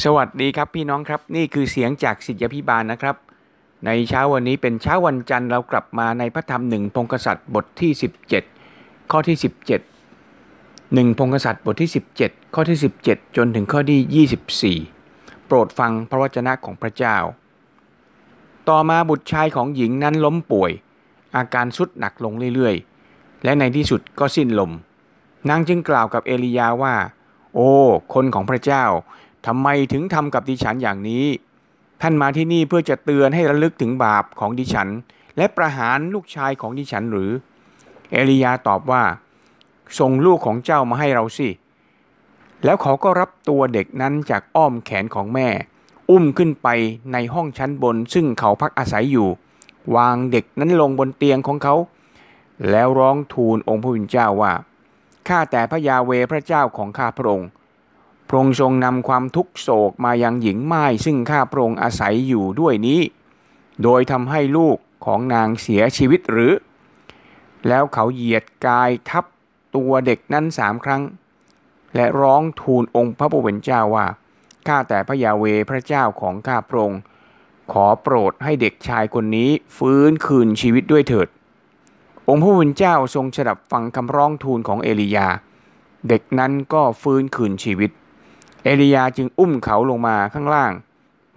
สวัสดีครับพี่น้องครับ นี่คือเสียงจากสิทธิพิบาลนะครับ ในเช้าวันนี้เป็นเช้าวันจันทร์เรากลับมาในพระธรรมหนึ่งพงกษัตริย์บทที่ 17 ข้อที่ 17 1พงกษัตริย์บทที่ 17 ข้อที่ 17 จนถึงข้อที่ 24 โปรดฟังพระวจนะของพระเจ้า ต่อมาบุตรชายของหญิงนั้นล้มป่วย อาการสุดหนักลงเรื่อยๆ และในที่สุดก็สิ้นลมนางจึงกล่าวกับเอลียาว่า โอ้ คนของพระเจ้า ทำไมถึงทำกับดิฉันอย่างนี้ ท่านมาที่นี่เพื่อจะเตือนให้ระลึกถึงบาปของดิฉัน และประหารลูกชายของดิฉันหรือ เอลียาตอบว่า ส่งลูกของเจ้ามาให้เราสิ แล้วเขาก็รับตัวเด็กนั้นจากอ้อมแขนของแม่ อุ้มขึ้นไปในห้องชั้นบน ซึ่งเขาพักอาศัยอยู่ วางเด็กนั้นลงบนเตียงของเขา แล้วร้องทูลองค์พระผู้เป็นเจ้าว่าข้าแต่พระยาเวพระเจ้าของข้าพระองค์ ระองค์ทรงนำความทุกโศกมายังหญิงไม้ซึ่งข้าพระองค์อาศัยอยู่ด้วยนี้ โดยทำให้ลูกของนางเสียชีวิตหรือ แล้วเขาเหยียดกายทับตัวเด็กนั้นสามครั้ง และร้องทูลองค์พระผู้เป็นเจ้าว่า ข้าแต่พระยาเวพระเจ้าของข้าพระองค์ขอโปรดให้เด็กชายคนนี้ฟื้นคืนชีวิตด้วยเถิด องค์พระผู้เป็นเจ้าทรงฉดับฟังคำร้องทูลของเอลียา เด็กนั้นก็ฟื้นคืนชีวิต เอลียาจึงอุ้มเขาลงมาข้างล่าง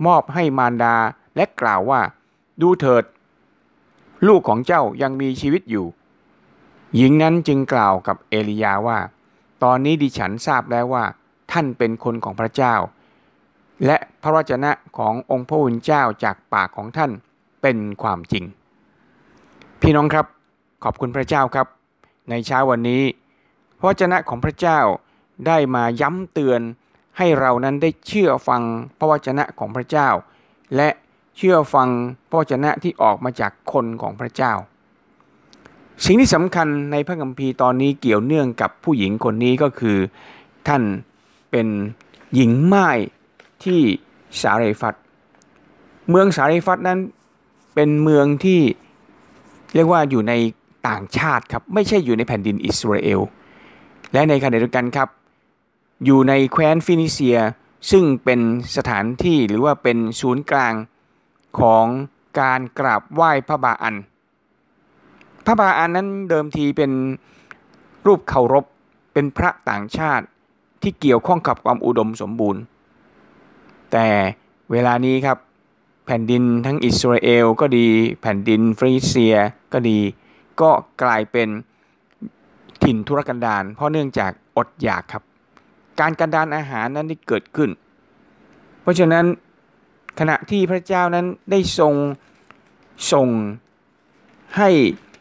มอบให้มารดาและกล่าวว่า ดูเถิด ลูกของเจ้ายังมีชีวิตอยู่ หญิงนั้นจึงกล่าวกับเอลียาว่า ตอนนี้ดิฉันทราบแล้วว่า ท่านเป็นคนของพระเจ้า และพระวจนะขององค์พระผู้เป็นเจ้าจากปากของท่านเป็นความจริง พี่น้องครับ ขอบคุณพระเจ้าครับ ในเช้าวันนี้ พระวจนะของพระเจ้าได้มาย้ำเตือน ให้เรานั้นได้เชื่อฟังพระวจนะของพระเจ้า และเชื่อฟังพระวจนะที่ออกมาจากคนของพระเจ้า สิ่งที่สำคัญในพระคัมภีร์ตอนนี้เกี่ยวเนื่องกับผู้หญิงคนนี้ก็คือ ท่านเป็นหญิงไม้ที่สาเรฟัตเมืองสาเรฟัตนั้นเป็นเมืองที่เรียกว่าอยู่ในต่างชาติครับ ไม่ใช่อยู่ในแผ่นดินอิสราเอล และในขณะเดียวกันครับ อยู่ในแคว้นฟินิเซีย ซึ่งเป็นสถานที่หรือว่าเป็นศูนย์กลางของการกราบไหว้พระบาอัน พระบาอันนั้นเดิมทีเป็นรูปเคารพเป็นพระต่างชาติที่เกี่ยวข้องกับความอุดมสมบูรณ์ แต่เวลานี้ครับแผ่นดินทั้งอิสราเอลก็ดีแผ่นดินฟินิเซียก็ดี ก็กลายเป็นถิ่นทุรกันดารเพราะเนื่องจากอดอยากครับ การกันดานอาหารนั้นได้เกิดขึ้น เพราะฉะนั้นขณะที่พระเจ้านั้นได้ทรงส่งให้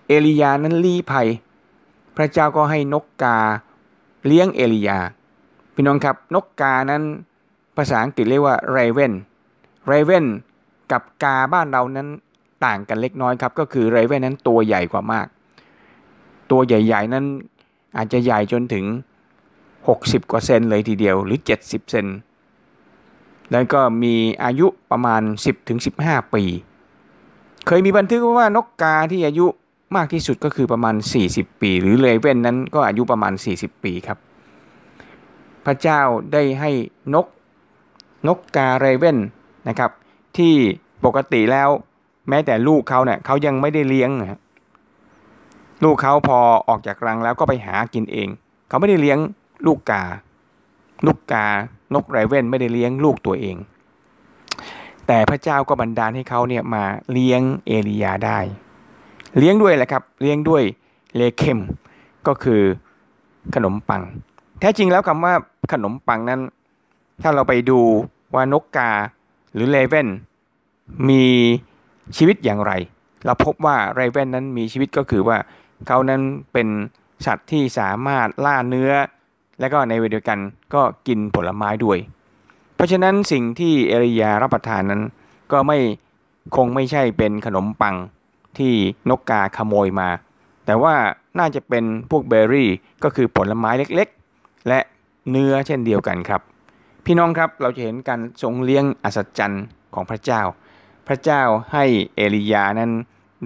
เอลียานั้นลี้ภัย พระเจ้าก็ให้นกกาเลี้ยงเอลียา พี่น้องครับนกกานั้นภาษาอังกฤษเรียกว่าไรเวนไรเวนกับกาบ้านเรานั้นต่างกันเล็กน้อยครับ ก็คือไรเวนนั้นตัวใหญ่กว่ามาก ตัวใหญ่ ๆ นั้นอาจจะใหญ่จนถึง 60 กว่าเซนเลยทีเดียวหรือ 70 เซนแล้วก็มีอายุประมาณ 10ถึง15 ปี เคยมีบันทึกว่านกกาที่อายุมากที่สุดก็คือประมาณ 40 ปี หรือเลเว่นนั้นก็อายุประมาณ 40 ปีครับ พระเจ้าได้ให้นกนกกาเรเว่นนะครับ ที่ปกติแล้วแม้แต่ลูกเขาเนี่ยเขายังไม่ได้เลี้ยงนะลูกเขาพอออกจากรังแล้วก็ไปหากินเอง เขาไม่ได้เลี้ยง ลูกกา ลูกกานกไรเว่นไม่ได้เลี้ยงลูกตัวเอง แต่พระเจ้าก็บันดาลให้เขาเนี่ยมาเลี้ยงเอลียาได้ เลี้ยงด้วยแหละครับ เลี้ยงด้วยเลเคมก็คือขนมปัง แท้จริงแล้วคำว่าขนมปังนั้น ถ้าเราไปดูว่านกกาหรือเลเว่นมีชีวิตอย่างไร เราพบว่าไรเว่นนั้นมีชีวิตก็คือว่าเขานั้นเป็นสัตว์ที่สามารถล่าเนื้อ และก็ในเวลาเดียวกันก็กินผลไม้ด้วย เพราะฉะนั้นสิ่งที่เอริยารับประทานนั้น ก็ไม่คงไม่ใช่เป็นขนมปังที่นกกาขโมยมา แต่ว่าน่าจะเป็นพวกเบอร์รี่ก็คือผลไม้เล็กๆ และเนื้อเช่นเดียวกันครับ พี่น้องครับเราจะเห็นการทรงเลี้ยงอัศจรรย์ของพระเจ้า พระเจ้าให้เอลียานั้น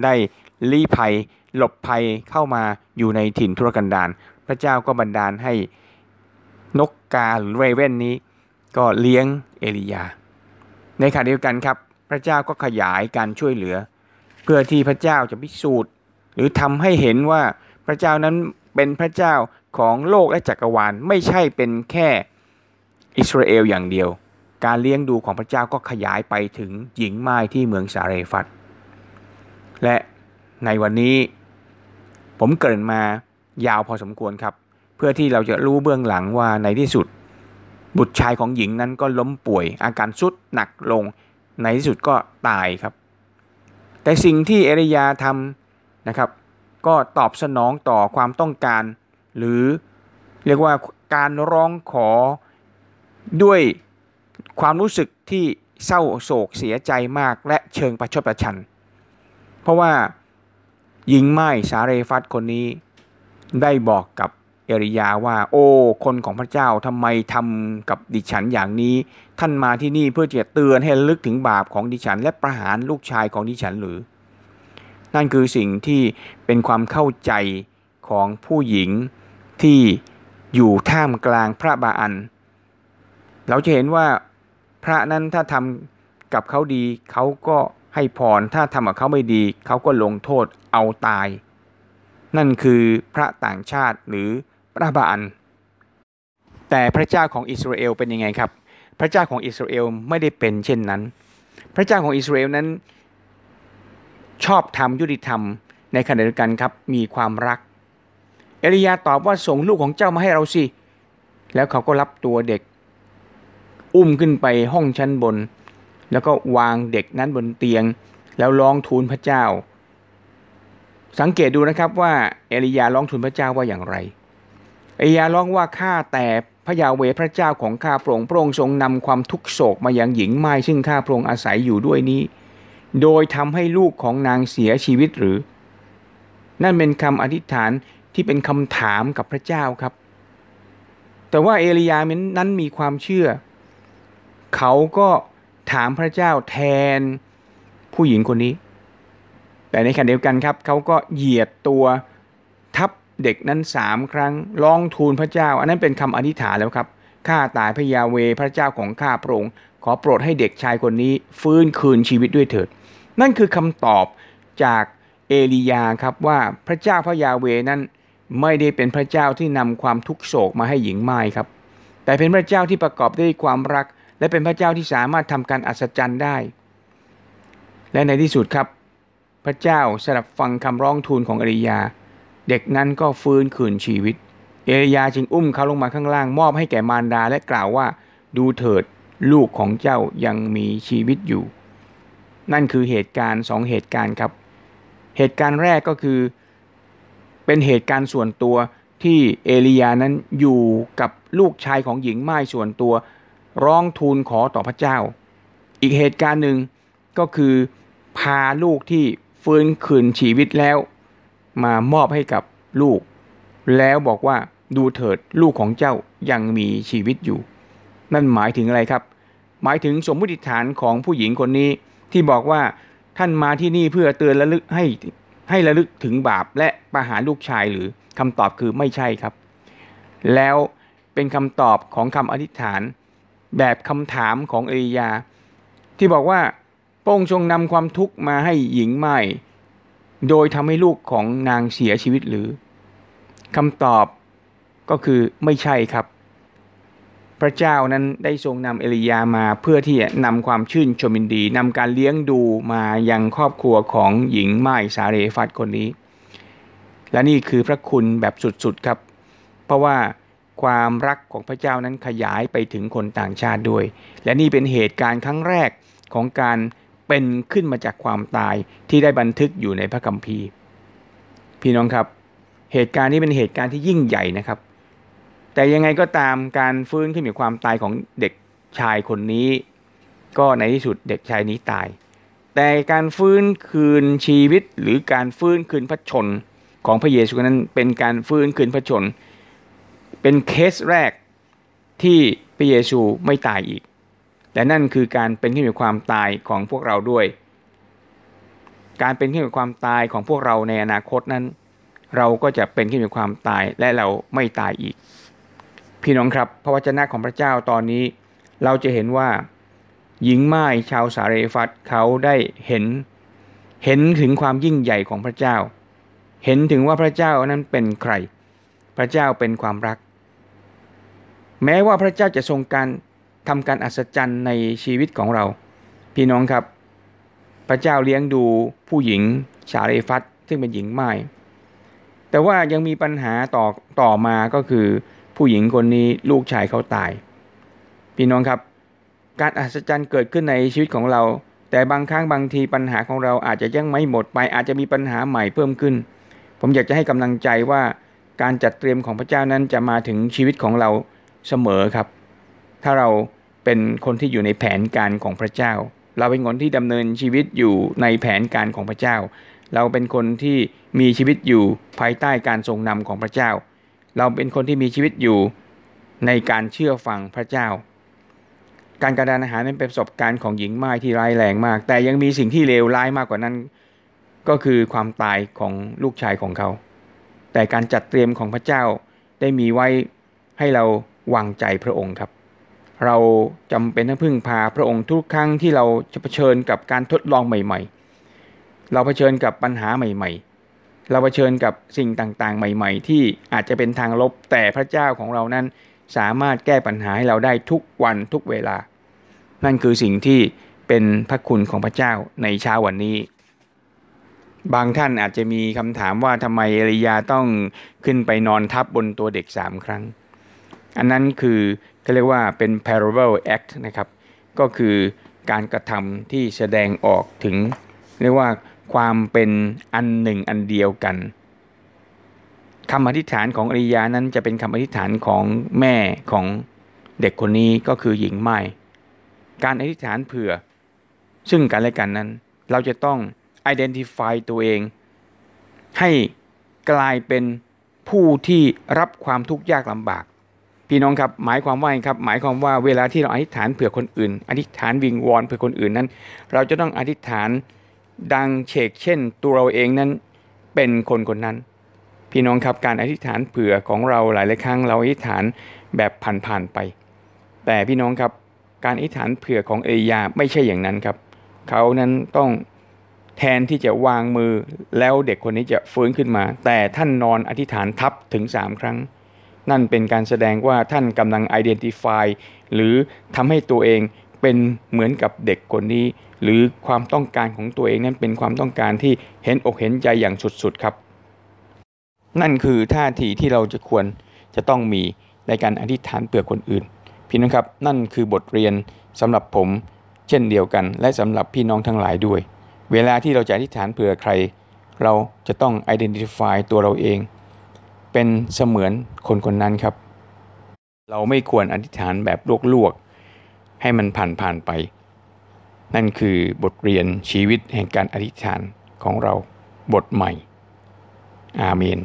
ได้ลี้ภัย หลบภัยเข้ามาอยู่ในถิ่นทุรกันดารพระเจ้าก็บันดาลให้ นกกาหรือเรเว่นนี้ ก็เลี้ยงเอลียา ในขณะเดียวกันครับ พระเจ้าก็ขยายการช่วยเหลือ เพื่อที่พระเจ้าจะพิสูจน์ หรือทำให้เห็นว่าพระเจ้านั้นเป็นพระเจ้าของโลกและจักรวาลไม่ใช่เป็นแค่อิสราเอลอย่างเดียว การเลี้ยงดูของพระเจ้าก็ขยายไปถึงหญิงไม้ที่เมืองสาเรฟัตและในวันนี้ผมเกิดมายาวพอสมควรครับ เพื่อที่เราจะรู้เบื้องหลังว่าในที่สุด บุตรชายของหญิงนั้นก็ล้มป่วย อาการสุดหนักลง ในที่สุดก็ตายครับ แต่สิ่งที่เอริยาทำนะครับ ก็ตอบสนองต่อความต้องการ หรือเรียกว่าการร้องขอด้วยความรู้สึกที่เศร้าโศกเสียใจมากและเชิงประชดประชัน เพราะว่าหญิงไม้สาเรฟัตคนนี้ได้บอกกับ เอริยาว่า โอ้ คนของพระเจ้าทำไมทำกับดิฉันอย่างนี้ ท่านมาที่นี่เพื่อจะเตือนให้ลึกถึงบาปของดิฉัน และประหารลูกชายของดิฉันหรือ นั่นคือสิ่งที่เป็นความเข้าใจของผู้หญิงที่อยู่ท่ามกลางพระบาอัน เราจะเห็นว่าพระนั้นถ้าทำกับเขาดีเขาก็ให้พรถ้าทำกับเขาไม่ดี เขาก็ลงโทษเอาตาย นั่นคือพระต่างชาติหรือ ระบาน แต่พระเจ้าของอิสราเอลเป็นยังไงครับ พระเจ้าของอิสราเอลไม่ได้เป็นเช่นนั้น พระเจ้าของอิสราเอลนั้น ชอบธรรมยุติธรรมในขณะเดียวกันครับมีความรัก เอลียาตอบว่าส่งลูกของเจ้ามาให้เราสิ แล้วเขาก็รับตัวเด็ก อุ้มขึ้นไปห้องชั้นบน แล้วก็วางเด็กนั้นบนเตียง แล้วร้องทูลพระเจ้า สังเกตดูนะครับว่าเอลียาร้องทูลพระเจ้าว่าอย่างไร อียาร้องว่าข้าแต่พระยาเวพระเจ้าของข้าพระองค์พระองค์ทรงนำความทุกโศกมายังหญิงไม้ซึ่งข้าพระองค์อาศัยอยู่ด้วยนี้ โดยทำให้ลูกของนางเสียชีวิตหรือ นั่นเป็นคำอธิษฐานที่เป็นคำถามกับพระเจ้าครับ แต่ว่าเอลียานั้นมีความเชื่อ เขาก็ถามพระเจ้าแทนผู้หญิงคนนี้ แต่ในขณะเดียวกันครับ เขาก็เหยียดตัว เด็กนั้นสามครั้งร้องทูลพระเจ้า อันนั้นเป็นคำอธิษฐานแล้วครับข้าตายพระยาเวพระเจ้าของข้าพระองค์ขอโปรดให้เด็กชายคนนี้ ฟื้นคืนชีวิตด้วยเถิด นั่นคือคำตอบจากเอลียาครับว่าพระเจ้าพระยาเวนั้นไม่ได้เป็นพระเจ้าที่นำความทุกโศกมาให้หญิงไม้ครับ แต่เป็นพระเจ้าที่ประกอบด้วยความรัก และเป็นพระเจ้าที่สามารถทำการอัศจรรย์ได้ และในที่สุดครับ พระเจ้าสดับฟังคำร้องทูลของเอลียา เด็กนั้นก็ฟื้นคืนชีวิต เอลียาจึงอุ้มเขาลงมาข้างล่างมอบให้แก่มารดาและกล่าวว่า ดูเถิดลูกของเจ้ายังมีชีวิตอยู่ นั่นคือเหตุการณ์สองเหตุการณ์ครับ เหตุการณ์แรกก็คือ เป็นเหตุการณ์ส่วนตัวที่เอลียานั้นอยู่กับลูกชายของหญิงไม้ส่วนตัว ร้องทูลขอต่อพระเจ้า อีกเหตุการณ์หนึ่งก็คือพาลูกที่ฟื้นคืนชีวิตแล้ว มามอบให้กับลูก แล้วบอกว่าดูเถิดลูกของเจ้ายังมีชีวิตอยู่ นั่นหมายถึงอะไรครับ หมายถึงสมมติฐานของผู้หญิงคนนี้ที่บอกว่าท่านมาที่นี่เพื่อเตือนระลึกให้ให้ระลึกถึงบาปและประหารลูกชายหรือคำตอบคือไม่ใช่ครับ แล้วเป็นคำตอบของคำอธิษฐาน แบบคำถามของเอียา ที่บอกว่าพระองค์ทรงนำความทุกข์มาให้หญิงใหม่ โดยทำให้ลูกของนางเสียชีวิตหรือคำตอบก็คือไม่ใช่ครับ พระเจ้านั้นได้ทรงนำเอลียามาเพื่อที่จะนำความชื่นชมินดีนำการเลี้ยงดูมายังครอบครัวของหญิงไม้สาเรฟัตคนนี้ และนี่คือพระคุณแบบสุดๆครับ เพราะว่าความรักของพระเจ้านั้นขยายไปถึงคนต่างชาติด้วย และนี่เป็นเหตุการณ์ครั้งแรกของการ เป็นขึ้นมาจากความตายที่ได้บันทึกอยู่ในพระคัมภีร์ พี่น้องครับ เหตุการณ์นี้เป็นเหตุการณ์ที่ยิ่งใหญ่นะครับ แต่ยังไงก็ตามการฟื้นขึ้นจากความตายของเด็กชายคนนี้ ก็ในที่สุดเด็กชายนี้ตาย แต่การฟื้นคืนชีวิตหรือการฟื้นคืนพระชนของพระเยซูนั้นเป็นการฟื้นคืนพระชน เป็นเคสแรกที่พระเยซูไม่ตายอีก และนั่นคือการเป็นขึ้นจากความตายของพวกเราด้วย การเป็นขึ้นจากความตายของพวกเราในอนาคตนั้น เราก็จะเป็นขึ้นจากความตายและเราไม่ตายอีก พี่น้องครับพระวจนะของพระเจ้าตอนนี้ เราจะเห็นว่า หญิงไม้ชาวสาเรฟัตเขาได้เห็น เห็นถึงความยิ่งใหญ่ของพระเจ้า เห็นถึงว่าพระเจ้านั้นเป็นใคร พระเจ้าเป็นความรัก แม้ว่าพระเจ้าจะทรงการ ทำการอัศจรรย์ในชีวิตของเรา พี่น้องครับ พระเจ้าเลี้ยงดูผู้หญิงชาเรฟัตซึ่งเป็นหญิงไม้แต่ว่ายังมีปัญหาต่อต่อมาก็คือผู้หญิงคนนี้ลูกชายเขาตาย พี่น้องครับ การอัศจรรย์เกิดขึ้นในชีวิตของเรา แต่บางครั้งบางทีปัญหาของเราอาจจะยังไม่หมดไป อาจจะมีปัญหาใหม่เพิ่มขึ้น ผมอยากจะให้กำลังใจว่าการจัดเตรียมของพระเจ้านั้นจะมาถึงชีวิตของเราเสมอครับ ถ้าเราเป็นคนที่อยู่ในแผนการของพระเจ้า เราเป็นคนที่ดำเนินชีวิตอยู่ในแผนการของพระเจ้า เราเป็นคนที่มีชีวิตอยู่ภายใต้การทรงนำของพระเจ้า เราเป็นคนที่มีชีวิตอยู่ในการเชื่อฟังพระเจ้า การกระดานอาหารนั้นเป็นประสบการณ์ของหญิงไม้ที่ร้ายแรงมาก แต่ยังมีสิ่งที่เลวร้ายมากกว่านั้น ก็คือความตายของลูกชายของเขา แต่การจัดเตรียมของพระเจ้าได้มีไว้ให้เราวางใจพระองค์ครับ เราจำเป็นต้องพึ่งพาพระองค์ทุกครั้งที่เราจะเผชิญกับการทดลองใหม่ ๆ เราเผชิญกับปัญหาใหม่ ๆ เราเผชิญกับสิ่งต่างๆ ใหม่ ๆ ที่อาจจะเป็นทางลบแต่พระเจ้าของเรานั้นสามารถแก้ปัญหาให้เราได้ทุกวันทุกเวลา นั่นคือสิ่งที่เป็นพระคุณของพระเจ้าในเช้าวันนี้ บางท่านอาจจะมีคำถามว่าทำไมเอลียาต้องขึ้นไปนอนทับบนตัวเด็กสามครั้ง อันนั้นคือ เรียกว่าเป็น parable act นะครับ ก็คือการกระทำที่แสดงออกถึง เรียกว่าความเป็นอันหนึ่งอันเดียวกันคำอธิษฐานของอริยานั้นจะเป็นคำอธิษฐานของแม่ของเด็กคนนี้ก็คือหญิงไม้การอธิษฐานเผื่อ ซึ่งกันและกันนั้น เราจะต้อง identify ตัวเอง ให้กลายเป็นผู้ที่รับความทุกข์ยากลำบาก พี่น้องครับหมายความว่าครับ หมายความว่าเวลาที่เราอธิษฐานเผื่อคนอื่น อธิษฐานวิงวอนเผื่อคนอื่นนั้น เราจะต้องอธิษฐานดังเชกเช่น ตัวเราเองนั้นเป็นคนคนนั้น พี่น้องครับการอธิษฐานเผื่อของเราหลายหลายครั้งเราอธิษฐานแบบผ่านๆไป แต่พี่น้องครับการอธิษฐานเผื่อของเอยาไม่ใช่อย่างนั้นครับ เขานั้นต้องแทนที่จะวางมือแล้วเด็กคนนี้จะฟื้นขึ้นมา แต่ท่านนอนอธิษฐานทับถึงสามครั้ง นั่นเป็นการแสดงว่าท่านกำลัง identify หรือทำให้ตัวเองเป็นเหมือนกับเด็กคนนี้ หรือความต้องการของตัวเองนั้นเป็นความต้องการที่เห็นอกเห็นใจอย่างสุดๆครับ นั่นคือท่าทีที่เราจะควรจะต้องมีในการอธิษฐานเผื่อคนอื่น พี่น้องครับ นั่นคือบทเรียนสำหรับผม เช่นเดียวกัน และสำหรับพี่น้องทั้งหลายด้วย เวลาที่เราจะอธิษฐานเผื่อใคร เราจะต้อง identify ตัวเราเอง เป็นเสมือนคนคนนั้นครับ เราไม่ควรอธิษฐานแบบลวกๆ ให้มันผ่านผ่านไป นั่นคือบทเรียนชีวิตแห่งการอธิษฐานของเราบทใหม่ อาเมน